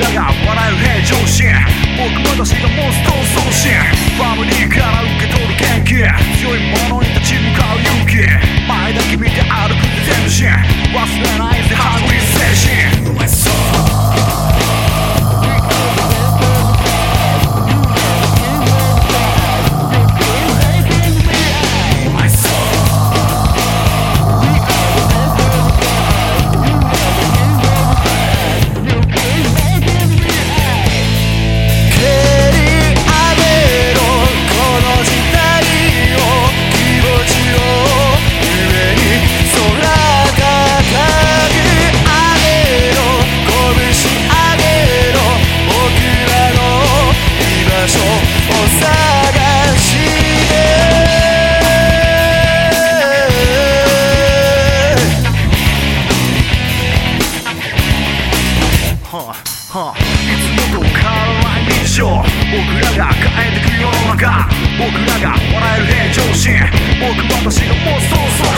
だが笑う平常心。僕私がモンスターいつもと変わらない日常僕らが変えてく世の中僕らが笑える平常心。僕私がそうそう。